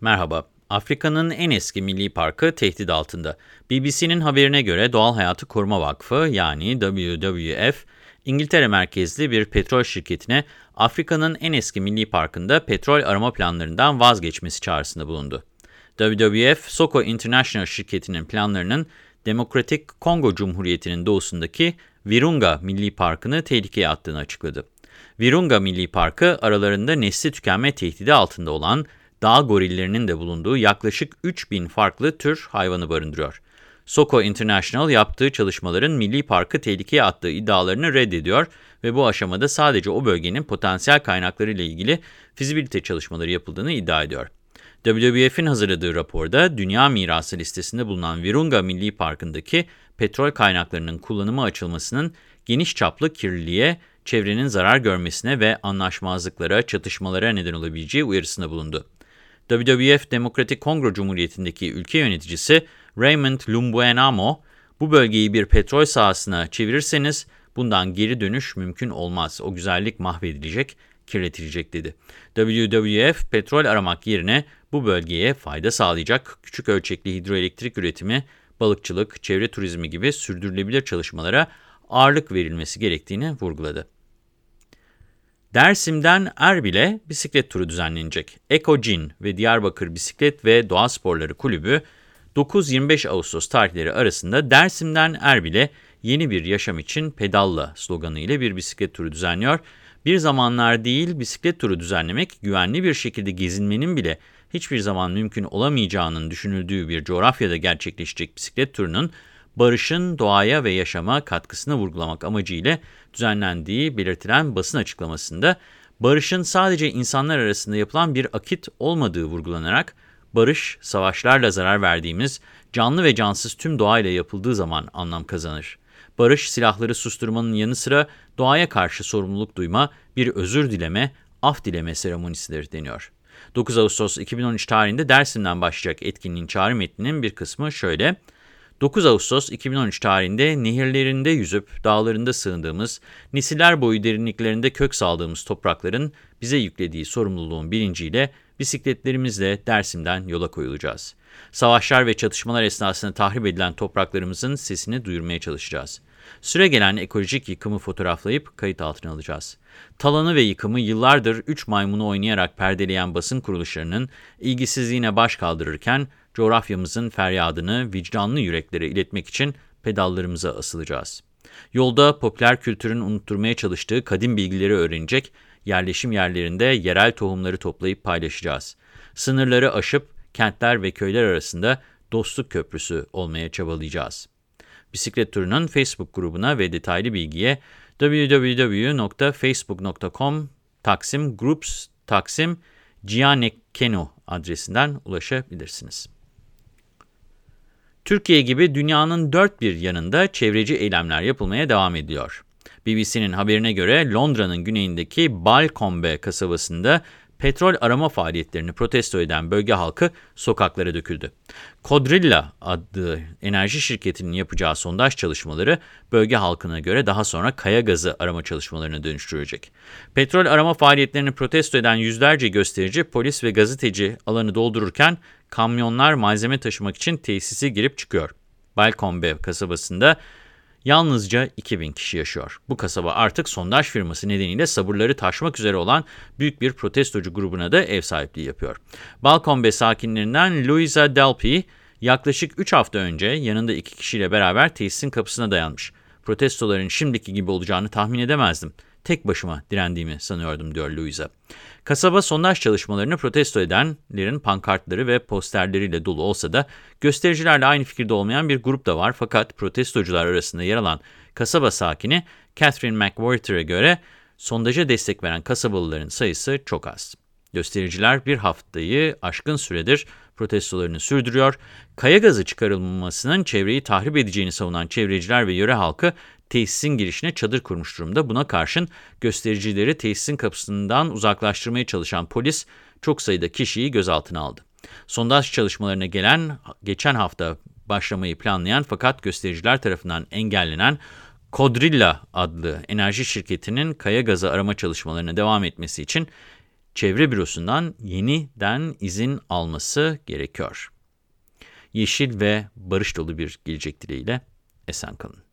Merhaba. Afrika'nın en eski milli parkı tehdit altında. BBC'nin haberine göre Doğal Hayatı Koruma Vakfı yani WWF, İngiltere merkezli bir petrol şirketine Afrika'nın en eski milli parkında petrol arama planlarından vazgeçmesi çağrısında bulundu. WWF, Soko International şirketinin planlarının Demokratik Kongo Cumhuriyeti'nin doğusundaki Virunga Milli Parkı'nı tehlikeye attığını açıkladı. Virunga Milli Parkı aralarında nesli tükenme tehdidi altında olan dağ gorillerinin de bulunduğu yaklaşık 3000 farklı tür hayvanı barındırıyor. Soko International yaptığı çalışmaların milli parkı tehlikeye attığı iddialarını reddediyor ve bu aşamada sadece o bölgenin potansiyel kaynakları ile ilgili fizibilite çalışmaları yapıldığını iddia ediyor. WWF'in hazırladığı raporda Dünya Mirası listesinde bulunan Virunga Milli Parkı'ndaki petrol kaynaklarının kullanıma açılmasının geniş çaplı kirliliğe, çevrenin zarar görmesine ve anlaşmazlıklara, çatışmalara neden olabileceği uyarısında bulundu. WWF Demokratik Kongo Cumhuriyeti'ndeki ülke yöneticisi Raymond Lumbuenamo, bu bölgeyi bir petrol sahasına çevirirseniz bundan geri dönüş mümkün olmaz. O güzellik mahvedilecek, kirletilecek dedi. WWF petrol aramak yerine bu bölgeye fayda sağlayacak küçük ölçekli hidroelektrik üretimi, balıkçılık, çevre turizmi gibi sürdürülebilir çalışmalara ağırlık verilmesi gerektiğini vurguladı. Dersim'den Erbil'e bisiklet turu düzenlenecek. Ekocin ve Diyarbakır Bisiklet ve Doğa Sporları Kulübü 9-25 Ağustos tarihleri arasında Dersim'den Erbil'e yeni bir yaşam için pedalla sloganı ile bir bisiklet turu düzenliyor. Bir zamanlar değil bisiklet turu düzenlemek güvenli bir şekilde gezinmenin bile hiçbir zaman mümkün olamayacağının düşünüldüğü bir coğrafyada gerçekleşecek bisiklet turunun barışın doğaya ve yaşama katkısını vurgulamak amacıyla düzenlendiği belirtilen basın açıklamasında barışın sadece insanlar arasında yapılan bir akit olmadığı vurgulanarak barış, savaşlarla zarar verdiğimiz canlı ve cansız tüm doğayla yapıldığı zaman anlam kazanır. Barış, silahları susturmanın yanı sıra doğaya karşı sorumluluk duyma, bir özür dileme, af dileme seremonisidir deniyor. 9 Ağustos 2013 tarihinde Dersim'den başlayacak etkinliğin çağrı metninin bir kısmı şöyle. 9 Ağustos 2013 tarihinde nehirlerinde yüzüp dağlarında sığındığımız, nesiller boyu derinliklerinde kök saldığımız toprakların bize yüklediği sorumluluğun bilinciyle bisikletlerimizle Dersim'den yola koyulacağız. Savaşlar ve çatışmalar esnasında tahrip edilen topraklarımızın sesini duyurmaya çalışacağız. Süre gelen ekolojik yıkımı fotoğraflayıp kayıt altına alacağız. Talanı ve yıkımı yıllardır 3 maymunu oynayarak perdeleyen basın kuruluşlarının ilgisizliğine baş kaldırırken coğrafyamızın feryadını vicdanlı yüreklere iletmek için pedallarımıza asılacağız. Yolda popüler kültürün unutturmaya çalıştığı kadim bilgileri öğrenecek, yerleşim yerlerinde yerel tohumları toplayıp paylaşacağız. Sınırları aşıp kentler ve köyler arasında dostluk köprüsü olmaya çabalayacağız. Bisiklet turunun Facebook grubuna ve detaylı bilgiye www.facebook.com Taksim Groups Taksim Gianecchino adresinden ulaşabilirsiniz. Türkiye gibi dünyanın dört bir yanında çevreci eylemler yapılmaya devam ediyor. BBC'nin haberine göre Londra'nın güneyindeki Balcombe kasabasında petrol arama faaliyetlerini protesto eden bölge halkı sokaklara döküldü. Codrilla adlı enerji şirketinin yapacağı sondaj çalışmaları bölge halkına göre daha sonra kaya gazı arama çalışmalarına dönüştürecek. Petrol arama faaliyetlerini protesto eden yüzlerce gösterici, polis ve gazeteci alanı doldururken kamyonlar malzeme taşımak için tesisi girip çıkıyor. Balcombe kasabasında Yalnızca 2000 kişi yaşıyor. Bu kasaba artık sondaj firması nedeniyle sabırları taşmak üzere olan büyük bir protestocu grubuna da ev sahipliği yapıyor. Balkombe sakinlerinden Louisa Delpy yaklaşık 3 hafta önce yanında iki kişiyle beraber tesisin kapısına dayanmış. Protestoların şimdiki gibi olacağını tahmin edemezdim. Tek başıma direndiğimi sanıyordum diyor Louisa. Kasaba sondaj çalışmalarını protesto edenlerin pankartları ve posterleriyle dolu olsa da göstericilerle aynı fikirde olmayan bir grup da var. Fakat protestocular arasında yer alan kasaba sakini Catherine McWhorter'a göre sondaja destek veren kasabalıların sayısı çok az. Göstericiler bir haftayı aşkın süredir protestolarını sürdürüyor. Kaya gazı çıkarılmasının çevreyi tahrip edeceğini savunan çevreciler ve yöre halkı tesisin girişine çadır kurmuş durumda. Buna karşın göstericileri tesisin kapısından uzaklaştırmaya çalışan polis çok sayıda kişiyi gözaltına aldı. Sondaj çalışmalarına gelen geçen hafta başlamayı planlayan fakat göstericiler tarafından engellenen Kodrilla adlı enerji şirketinin kaya gazı arama çalışmalarına devam etmesi için çevre bürosundan yeniden izin alması gerekiyor. Yeşil ve barış dolu bir gelecek dileğiyle esen kalın.